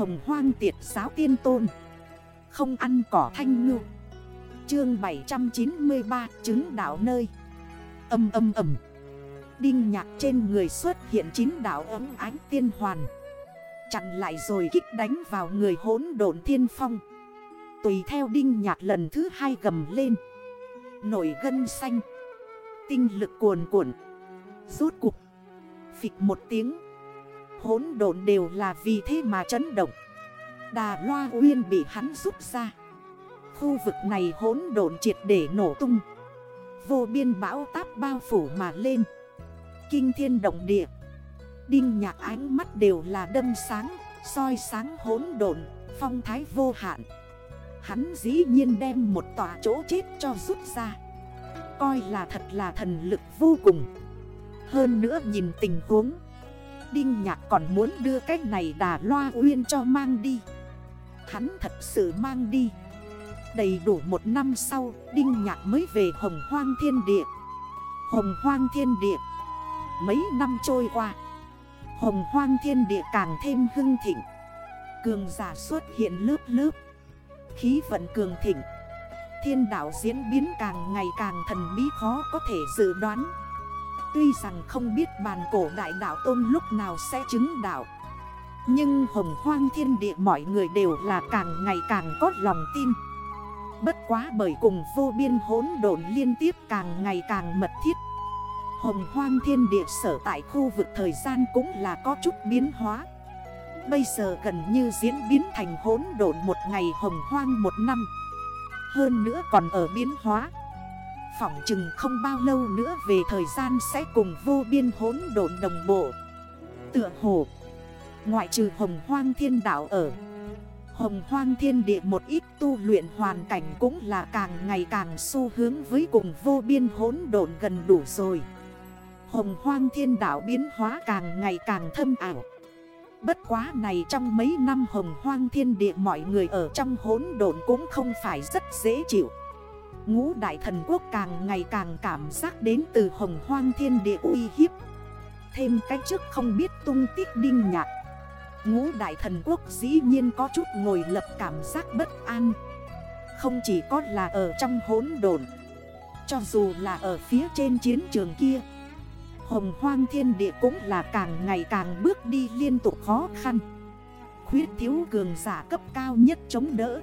Hồng hoang tiệt giáo tiên tôn. Không ăn cỏ thanh ngư. Chương 793 trứng đảo nơi. Âm âm âm. Đinh nhạc trên người xuất hiện chín đảo ấm ánh tiên hoàn. Chặn lại rồi kích đánh vào người hốn độn thiên phong. Tùy theo đinh nhạc lần thứ hai gầm lên. Nổi gân xanh. Tinh lực cuồn cuộn. Rốt cục Phịch một tiếng. Hốn độn đều là vì thế mà chấn động. Đà loa uyên bị hắn rút ra. Khu vực này hốn độn triệt để nổ tung. Vô biên bão táp bao phủ mà lên. Kinh thiên động địa. Đinh nhạc ánh mắt đều là đâm sáng, soi sáng hốn độn, Phong thái vô hạn. Hắn dĩ nhiên đem một tòa chỗ chết cho rút ra. Coi là thật là thần lực vô cùng. Hơn nữa nhìn tình huống Đinh nhạc còn muốn đưa cái này đà loa uyên cho mang đi. Hắn thật sự mang đi. Đầy đủ một năm sau, Đinh nhạc mới về hồng hoang thiên địa. Hồng hoang thiên địa. Mấy năm trôi qua, Hồng hoang thiên địa càng thêm hưng thịnh. Cường giả xuất hiện lớp lớp. Khí vận cường thịnh. Thiên đảo diễn biến càng ngày càng thần bí khó có thể dự đoán. Tuy rằng không biết bàn cổ đại đảo tôn lúc nào sẽ chứng đảo Nhưng hồng hoang thiên địa mọi người đều là càng ngày càng có lòng tin. Bất quá bởi cùng vô biên hỗn độn liên tiếp càng ngày càng mật thiết. Hồng hoang thiên địa sở tại khu vực thời gian cũng là có chút biến hóa. Bây giờ gần như diễn biến thành hỗn độn một ngày hồng hoang một năm. Hơn nữa còn ở biến hóa. Phỏng chừng không bao lâu nữa về thời gian sẽ cùng vô biên hỗn độn đồng bộ. Tựa hồ, Ngoại trừ hồng hoang thiên đảo ở, Hồng hoang thiên địa một ít tu luyện hoàn cảnh cũng là càng ngày càng xu hướng với cùng vô biên hỗn độn gần đủ rồi. Hồng hoang thiên đảo biến hóa càng ngày càng thâm ảo. Bất quá này trong mấy năm hồng hoang thiên địa mọi người ở trong hỗn độn cũng không phải rất dễ chịu. Ngũ đại thần quốc càng ngày càng cảm giác đến từ hồng hoang thiên địa uy hiếp. Thêm cái trước không biết tung tích đinh nhạc. Ngũ đại thần quốc dĩ nhiên có chút ngồi lập cảm giác bất an. Không chỉ có là ở trong hỗn đồn, Cho dù là ở phía trên chiến trường kia Hồng hoang thiên địa cũng là càng ngày càng bước đi liên tục khó khăn. Khuyết thiếu cường giả cấp cao nhất chống đỡ.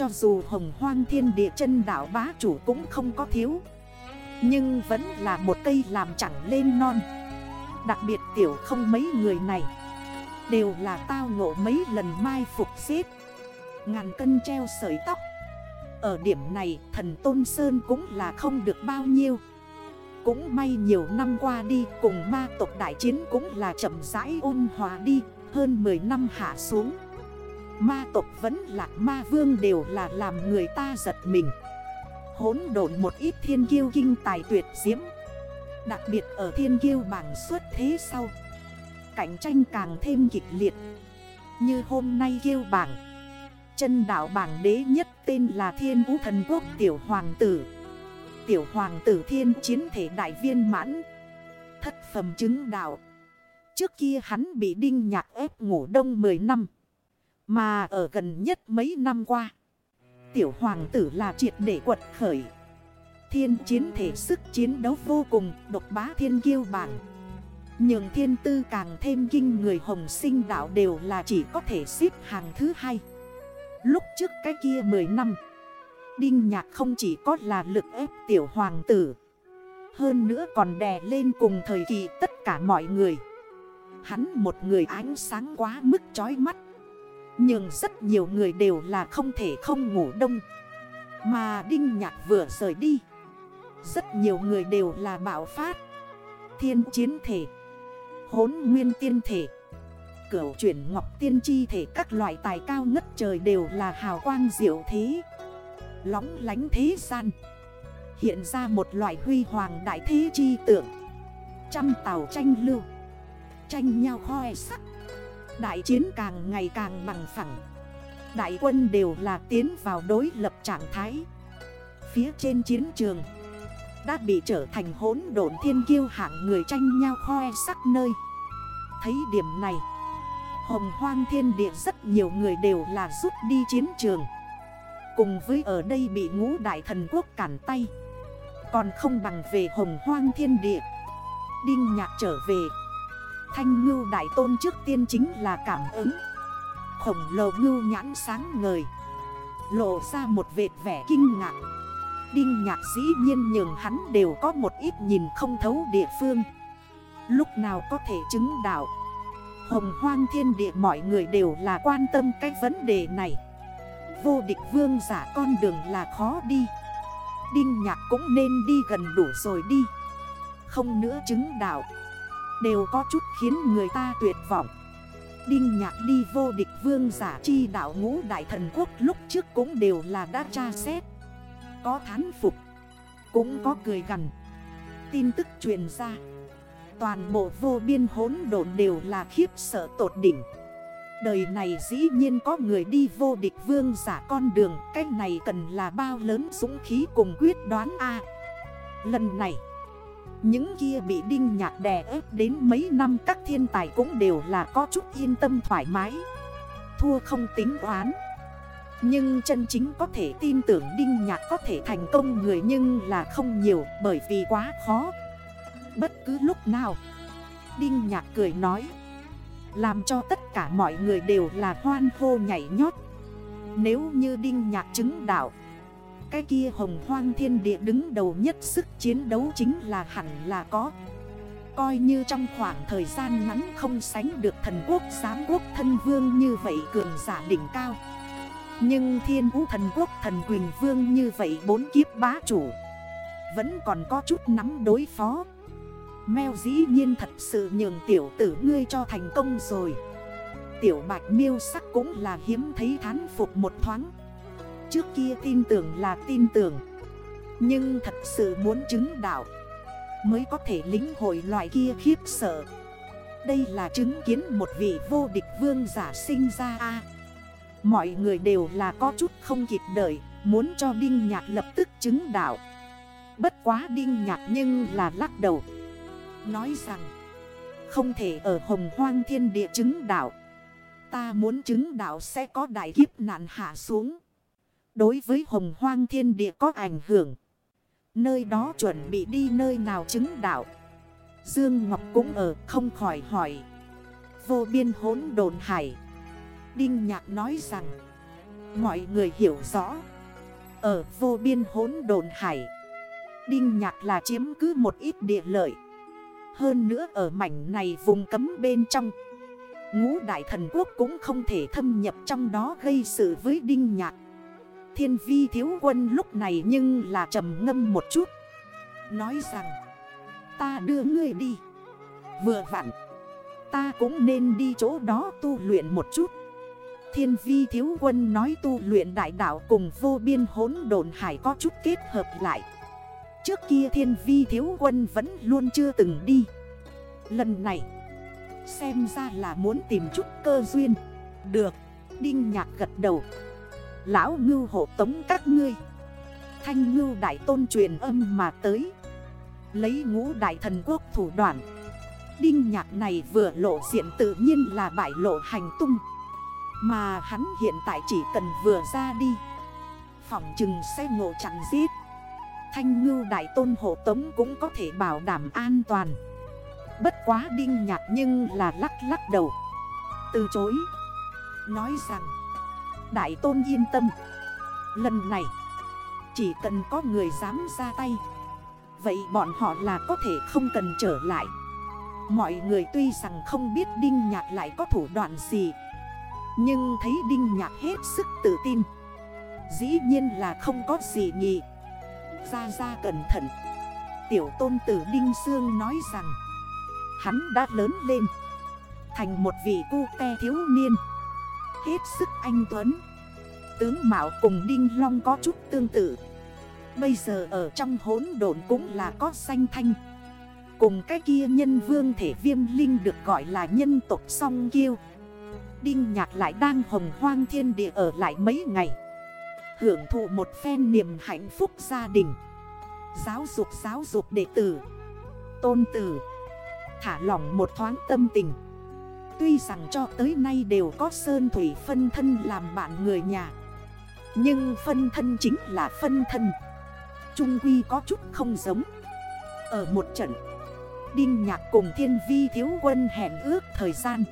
Cho dù hồng hoang thiên địa chân đảo bá chủ cũng không có thiếu. Nhưng vẫn là một cây làm chẳng lên non. Đặc biệt tiểu không mấy người này, Đều là tao ngộ mấy lần mai phục xếp. Ngàn cân treo sợi tóc. Ở điểm này, thần Tôn Sơn cũng là không được bao nhiêu. Cũng may nhiều năm qua đi, cùng ma tộc đại chiến cũng là chậm rãi ôn hòa đi, Hơn 10 năm hạ xuống. Ma tộc vẫn là ma vương đều là làm người ta giật mình. Hốn độn một ít thiên kiêu kinh tài tuyệt diễm. Đặc biệt ở thiên kiêu bảng suốt thế sau, Cạnh tranh càng thêm kịch liệt. Như hôm nay kiêu bảng, Chân đảo bảng đế nhất tên là Thiên Vũ Thần Quốc Tiểu Hoàng Tử. Tiểu hoàng tử thiên chiến thể đại viên mãn. Thất phẩm chứng đạo. Trước kia hắn bị đinh nhạc ép ngủ đông 10 năm. Mà ở gần nhất mấy năm qua, Tiểu hoàng tử là triệt để quật khởi. Thiên chiến thể sức chiến đấu vô cùng, Độc bá thiên kiêu bảng. Nhưng thiên tư càng thêm kinh người hồng sinh đạo đều là chỉ có thể xếp hàng thứ hai. Lúc trước cái kia 10 năm, Đinh nhạc không chỉ có là lực ép tiểu hoàng tử, Hơn nữa còn đè lên cùng thời kỳ tất cả mọi người. Hắn một người ánh sáng quá mức chói mắt. Nhưng rất nhiều người đều là không thể không ngủ đông. Mà Đinh Nhạc vừa rời đi, Rất nhiều người đều là bạo phát. Thiên chiến thể Hốn nguyên tiên thể, Cửu chuyển ngọc tiên chi thể, Các loại tài cao ngất trời đều là hào quang diệu thế. Lóng lánh thế gian, Hiện ra một loại huy hoàng đại thế chi tượng. Trăm tàu tranh lưu, Tranh nhau hoe sắc. Đại chiến càng ngày càng bằng phẳng. Đại quân đều là tiến vào đối lập trạng thái. Phía trên chiến trường Đã bị trở thành hốn độn thiên kiêu hạng người tranh nhau khoe sắc nơi. Thấy điểm này, Hồng hoang thiên địa rất nhiều người đều là rút đi chiến trường. Cùng với ở đây bị ngũ đại thần quốc cản tay. Còn không bằng về hồng hoang thiên địa. Đinh nhạc trở về. Thanh ngưu đại tôn trước tiên chính là cảm ứng. Khổng lồ ngưu nhãn sáng ngời. Lộ ra một vệt vẻ kinh ngạc. Đinh nhạc dĩ nhiên nhường hắn đều có một ít nhìn không thấu địa phương. Lúc nào có thể chứng đạo? Hồng hoang thiên địa mọi người đều là quan tâm cái vấn đề này. Vô địch vương giả con đường là khó đi. Đinh nhạc cũng nên đi gần đủ rồi đi. Không nữa chứng đạo. Đều có chút khiến người ta tuyệt vọng. Đinh nhạc đi vô địch vương giả chi đạo ngũ đại thần quốc lúc trước cũng đều là đã tra xét. Có thán phục, Cũng có cười gần Tin tức truyền ra, Toàn bộ vô biên hốn độn đều là khiếp sợ tột đỉnh. Đời này dĩ nhiên có người đi vô địch vương giả con đường, Cái này cần là bao lớn dũng khí cùng quyết đoán A. Lần này những kia bị đinh nhạc đè ép đến mấy năm các thiên tài cũng đều là có chút yên tâm thoải mái. Thua không tính oán Nhưng chân chính có thể tin tưởng đinh nhạc có thể thành công người nhưng là không nhiều bởi vì quá khó. Bất cứ lúc nào, Đinh nhạc cười nói, Làm cho tất cả mọi người đều là hoan hô nhảy nhót. Nếu như đinh nhạc chứng đạo cái kia hồng hoang thiên địa đứng đầu nhất sức chiến đấu chính là hẳn là có. Coi như trong khoảng thời gian ngắn không sánh được thần quốc, giám quốc, thân vương như vậy cường giả đỉnh cao. Nhưng thiên vũ thần quốc, thần Quỳnh vương như vậy bốn kiếp bá chủ, Vẫn còn có chút nắm đối phó. Mèo dĩ nhiên thật sự nhường tiểu tử ngươi cho thành công rồi. Tiểu bạch miêu sắc cũng là hiếm thấy thán phục một thoáng. Trước kia tin tưởng là tin tưởng. Nhưng thật sự muốn chứng đạo Mới có thể lính hội loại kia khiếp sợ. Đây là chứng kiến một vị vô địch vương giả sinh ra a. Mọi người đều là có chút không kịp đợi, Muốn cho Đinh Nhạc lập tức chứng đạo. Bất quá Đinh Nhạc nhưng là lắc đầu, Nói rằng, Không thể ở hồng hoang thiên địa chứng đạo. Ta muốn chứng đạo sẽ có đại kiếp nạn hạ xuống. Đối với hồng hoang thiên địa có ảnh hưởng. Nơi đó chuẩn bị đi nơi nào chứng đạo. Dương Ngọc cũng ở, không khỏi hỏi. Vô biên hốn đồn hải. Đinh Nhạc nói rằng, Mọi người hiểu rõ. Ở vô biên hốn đồn hải, Đinh Nhạc là chiếm cứ một ít địa lợi. Hơn nữa ở mảnh này vùng cấm bên trong, Ngũ đại thần quốc cũng không thể thâm nhập trong đó gây sự với đinh nhạc. Thiên vi thiếu quân lúc này nhưng là trầm ngâm một chút. Nói rằng, Ta đưa ngươi đi. Vừa vặn, Ta cũng nên đi chỗ đó tu luyện một chút. Thiên vi thiếu quân nói tu luyện đại đạo cùng vô biên hốn đồn hải có chút kết hợp lại. Trước kia thiên vi thiếu quân vẫn luôn chưa từng đi. Lần này, Xem ra là muốn tìm chút cơ duyên. Được, Đinh nhạc gật đầu. Lão ngưu hộ tống các ngươi. Thanh ngưu đại tôn truyền âm mà tới. Lấy ngũ đại thần quốc thủ đoạn. Đinh nhạc này vừa lộ diện tự nhiên là bại lộ hành tung. Mà hắn hiện tại chỉ cần vừa ra đi. Phỏng chừng sẽ ngộ chặn giết. Thanh ngưu đại tôn hộ tống cũng có thể bảo đảm an toàn. Bất quá đinh nhạc nhưng là lắc lắc đầu. Từ chối. Nói rằng Đại tôn yên tâm. Lần này, Chỉ cần có người dám ra tay, Vậy bọn họ là có thể không cần trở lại. Mọi người tuy rằng không biết Đinh Nhạc lại có thủ đoạn gì, Nhưng thấy Đinh Nhạc hết sức tự tin. Dĩ nhiên là không có gì nhị. Ra ra cẩn thận. Tiểu tôn tử Đinh Sương nói rằng, Hắn đã lớn lên, Thành một vị cu te thiếu niên. Hết sức anh Tuấn. Tướng Mạo cùng Đinh Long có chút tương tự. Bây giờ ở trong hốn độn cũng là có xanh thanh. Cùng cái kia nhân vương thể viêm linh được gọi là nhân tộc song kiêu. Đinh nhạc lại đang hồng hoang thiên địa ở lại mấy ngày. Hưởng thụ một phen niềm hạnh phúc gia đình. Giáo dục giáo dục đệ tử. Tôn tử. Thả lỏng một thoáng tâm tình. Tuy rằng cho tới nay đều có Sơn Thủy phân thân làm bạn người nhà. Nhưng phân thân chính là phân thân. Trung Quy có chút không giống. Ở một trận, Đinh Nhạc cùng Thiên Vi thiếu quân hẹn ước thời gian.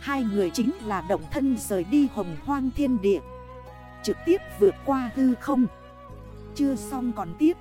Hai người chính là động thân rời đi hồng hoang thiên địa. Trực tiếp vượt qua hư không. Chưa xong còn tiếp.